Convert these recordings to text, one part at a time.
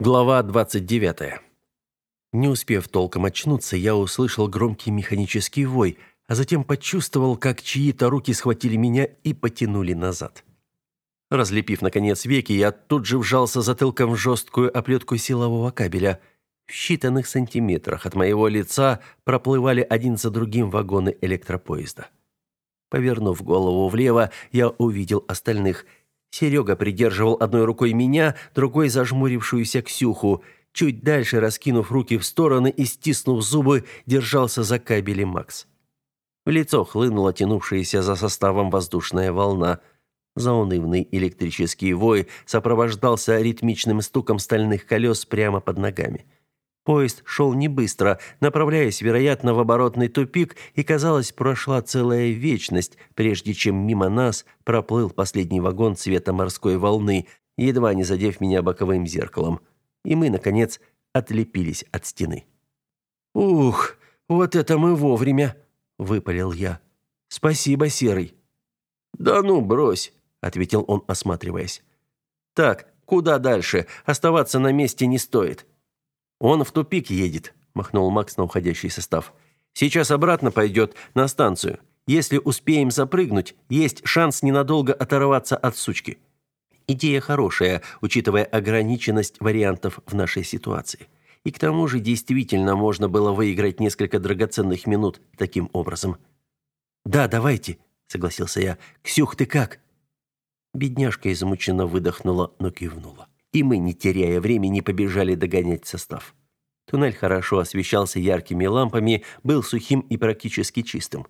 Глава 29. Не успев толком очнуться, я услышал громкий механический вой, а затем почувствовал, как чьи-то руки схватили меня и потянули назад. Разлепив, наконец, веки, я тут же вжался затылком в жесткую оплетку силового кабеля. В считанных сантиметрах от моего лица проплывали один за другим вагоны электропоезда. Повернув голову влево, я увидел остальных – Серега придерживал одной рукой меня, другой зажмурившуюся Ксюху. Чуть дальше, раскинув руки в стороны и стиснув зубы, держался за кабели Макс. В лицо хлынула тянувшаяся за составом воздушная волна. Заунывный электрический вой сопровождался ритмичным стуком стальных колес прямо под ногами. Поезд шел не быстро, направляясь, вероятно, в оборотный тупик, и, казалось, прошла целая вечность, прежде чем мимо нас проплыл последний вагон цвета морской волны, едва не задев меня боковым зеркалом. И мы, наконец, отлепились от стены. «Ух, вот это мы вовремя!» — выпалил я. «Спасибо, Серый». «Да ну, брось!» — ответил он, осматриваясь. «Так, куда дальше? Оставаться на месте не стоит». «Он в тупик едет», – махнул Макс на уходящий состав. «Сейчас обратно пойдет на станцию. Если успеем запрыгнуть, есть шанс ненадолго оторваться от сучки». Идея хорошая, учитывая ограниченность вариантов в нашей ситуации. И к тому же действительно можно было выиграть несколько драгоценных минут таким образом. «Да, давайте», — согласился я. «Ксюх, ты как?» Бедняжка измученно выдохнула, но кивнула и мы, не теряя времени, побежали догонять состав. Туннель хорошо освещался яркими лампами, был сухим и практически чистым.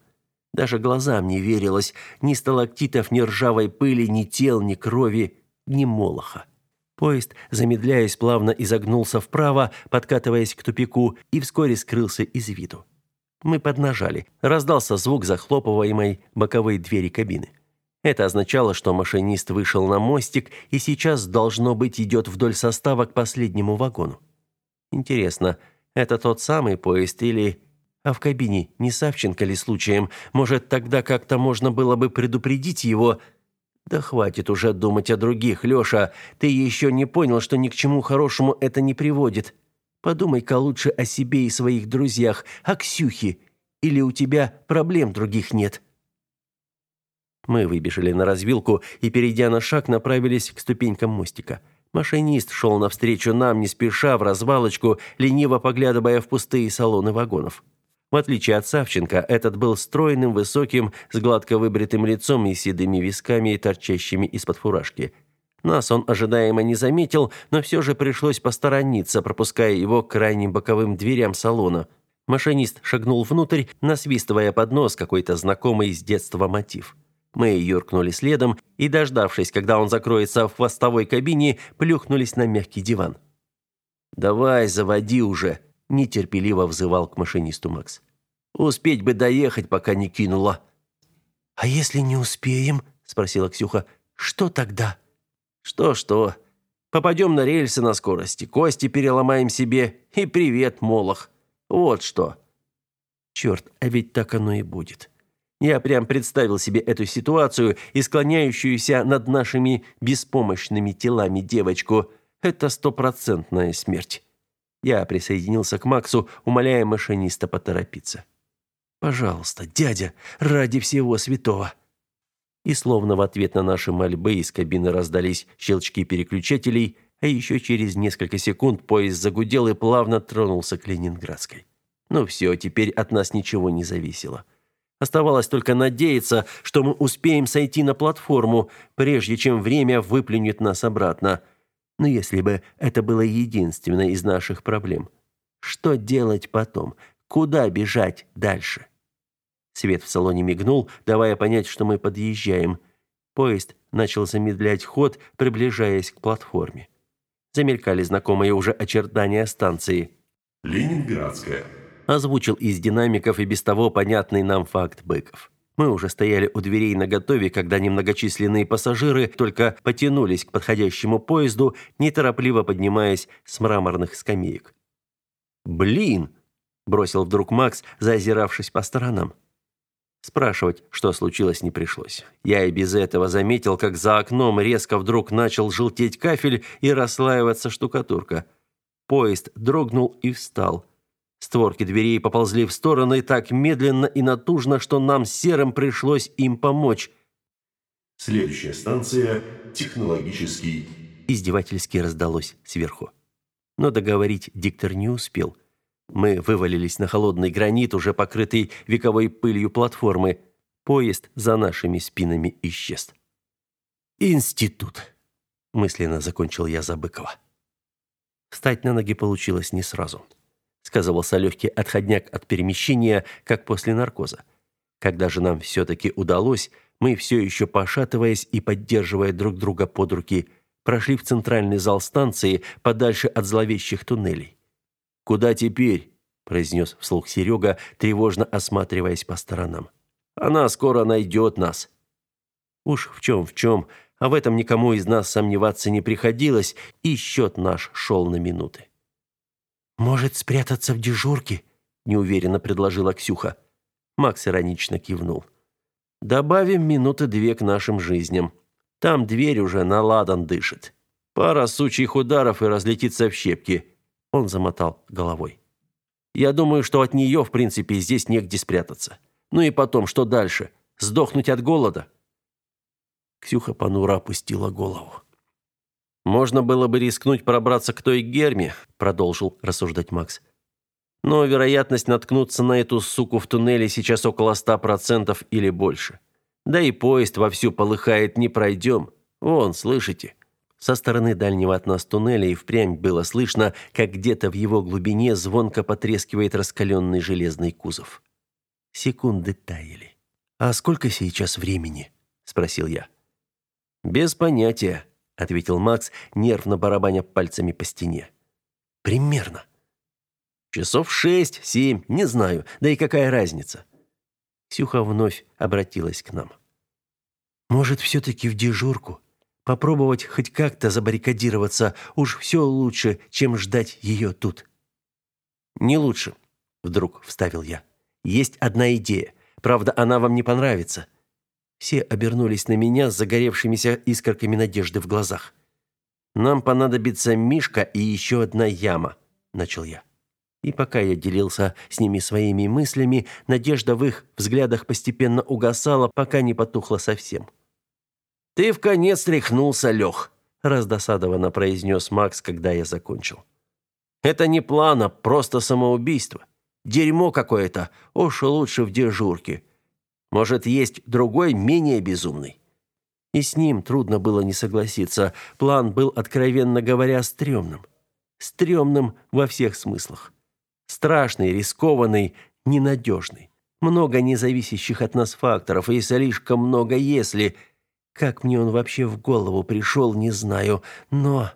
Даже глазам не верилось ни сталактитов, ни ржавой пыли, ни тел, ни крови, ни молоха. Поезд, замедляясь, плавно изогнулся вправо, подкатываясь к тупику, и вскоре скрылся из виду. Мы поднажали. Раздался звук захлопываемой боковой двери кабины. Это означало, что машинист вышел на мостик и сейчас, должно быть, идет вдоль состава к последнему вагону. Интересно, это тот самый поезд или... А в кабине не Савченко ли случаем? Может, тогда как-то можно было бы предупредить его... Да хватит уже думать о других, Лёша. Ты еще не понял, что ни к чему хорошему это не приводит. Подумай-ка лучше о себе и своих друзьях, о Ксюхе. Или у тебя проблем других нет?» Мы выбежали на развилку и, перейдя на шаг, направились к ступенькам мостика. Машинист шел навстречу нам, не спеша, в развалочку, лениво поглядывая в пустые салоны вагонов. В отличие от Савченко, этот был стройным, высоким, с гладко выбритым лицом и седыми висками, торчащими из-под фуражки. Нас он ожидаемо не заметил, но все же пришлось посторониться, пропуская его к крайним боковым дверям салона. Машинист шагнул внутрь, насвистывая под нос какой-то знакомый с детства мотив. Мы юркнули следом и, дождавшись, когда он закроется в хвостовой кабине, плюхнулись на мягкий диван. «Давай, заводи уже!» – нетерпеливо взывал к машинисту Макс. «Успеть бы доехать, пока не кинула». «А если не успеем?» – спросила Ксюха. «Что тогда?» «Что-что? Попадем на рельсы на скорости, кости переломаем себе и привет, Молох. Вот что». «Черт, а ведь так оно и будет». Я прям представил себе эту ситуацию и склоняющуюся над нашими беспомощными телами девочку. Это стопроцентная смерть. Я присоединился к Максу, умоляя машиниста поторопиться. «Пожалуйста, дядя, ради всего святого!» И словно в ответ на наши мольбы из кабины раздались щелчки переключателей, а еще через несколько секунд поезд загудел и плавно тронулся к Ленинградской. Ну все, теперь от нас ничего не зависело. Оставалось только надеяться, что мы успеем сойти на платформу, прежде чем время выплюнет нас обратно. Но если бы это было единственной из наших проблем, что делать потом? Куда бежать дальше? Свет в салоне мигнул, давая понять, что мы подъезжаем. Поезд начал замедлять ход, приближаясь к платформе. Замелькали знакомые уже очертания станции. Ленинградская озвучил из динамиков и без того понятный нам факт Быков. Мы уже стояли у дверей наготове, когда немногочисленные пассажиры только потянулись к подходящему поезду, неторопливо поднимаясь с мраморных скамеек. «Блин!» – бросил вдруг Макс, заозиравшись по сторонам. Спрашивать, что случилось, не пришлось. Я и без этого заметил, как за окном резко вдруг начал желтеть кафель и расслаиваться штукатурка – Поезд дрогнул и встал. Створки дверей поползли в стороны так медленно и натужно, что нам Серым пришлось им помочь. Следующая станция – технологический. Издевательски раздалось сверху. Но договорить диктор не успел. Мы вывалились на холодный гранит, уже покрытый вековой пылью платформы. Поезд за нашими спинами исчез. «Институт», – мысленно закончил я Забыкова. Встать на ноги получилось не сразу. Сказывался легкий отходняк от перемещения, как после наркоза. Когда же нам все-таки удалось, мы все еще пошатываясь и поддерживая друг друга под руки, прошли в центральный зал станции, подальше от зловещих туннелей. «Куда теперь?» – произнес вслух Серега, тревожно осматриваясь по сторонам. «Она скоро найдет нас». Уж в чем в чем, а в этом никому из нас сомневаться не приходилось, и счет наш шел на минуты. «Может, спрятаться в дежурке?» – неуверенно предложила Ксюха. Макс иронично кивнул. «Добавим минуты две к нашим жизням. Там дверь уже на ладан дышит. Пара сучьих ударов и разлетится в щепки». Он замотал головой. «Я думаю, что от нее, в принципе, здесь негде спрятаться. Ну и потом, что дальше? Сдохнуть от голода?» Ксюха понуро опустила голову. Можно было бы рискнуть пробраться к той Герме, продолжил рассуждать Макс. Но вероятность наткнуться на эту суку в туннеле сейчас около ста процентов или больше. Да и поезд вовсю полыхает, не пройдем. Вон, слышите? Со стороны дальнего от нас туннеля и впрямь было слышно, как где-то в его глубине звонко потрескивает раскаленный железный кузов. Секунды таяли. «А сколько сейчас времени?» – спросил я. «Без понятия», ответил Макс, нервно барабаня пальцами по стене. Примерно. Часов шесть, семь, не знаю. Да и какая разница? Ксюха вновь обратилась к нам. Может, все таки в дежурку? Попробовать хоть как-то забаррикадироваться, уж все лучше, чем ждать ее тут. Не лучше, вдруг вставил я. Есть одна идея. Правда, она вам не понравится. Все обернулись на меня с загоревшимися искорками надежды в глазах. «Нам понадобится Мишка и еще одна яма», – начал я. И пока я делился с ними своими мыслями, надежда в их взглядах постепенно угасала, пока не потухла совсем. «Ты в конец тряхнулся, Лех», – раздосадованно произнес Макс, когда я закончил. «Это не план, а просто самоубийство. Дерьмо какое-то, уж лучше в дежурке. Может, есть другой, менее безумный? И с ним трудно было не согласиться. План был, откровенно говоря, стрёмным. Стрёмным во всех смыслах. Страшный, рискованный, ненадежный. Много независящих от нас факторов, и слишком много «если». Как мне он вообще в голову пришел, не знаю, но...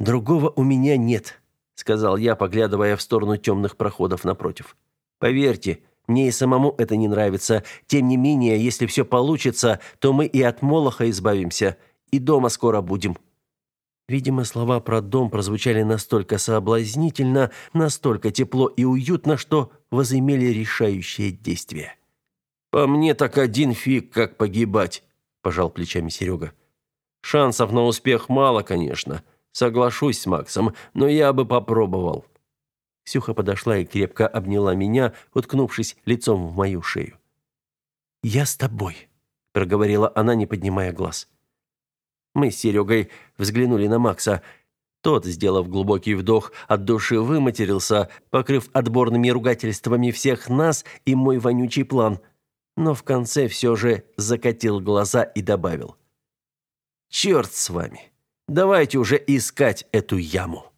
«Другого у меня нет», — сказал я, поглядывая в сторону темных проходов напротив. «Поверьте, мне и самому это не нравится. Тем не менее, если все получится, то мы и от Молоха избавимся, и дома скоро будем». Видимо, слова про дом прозвучали настолько соблазнительно, настолько тепло и уютно, что возымели решающее действие. «По мне так один фиг, как погибать», – пожал плечами Серега. «Шансов на успех мало, конечно. Соглашусь с Максом, но я бы попробовал». Сюха подошла и крепко обняла меня, уткнувшись лицом в мою шею. «Я с тобой», — проговорила она, не поднимая глаз. Мы с Серегой взглянули на Макса. Тот, сделав глубокий вдох, от души выматерился, покрыв отборными ругательствами всех нас и мой вонючий план. Но в конце все же закатил глаза и добавил. «Черт с вами! Давайте уже искать эту яму!»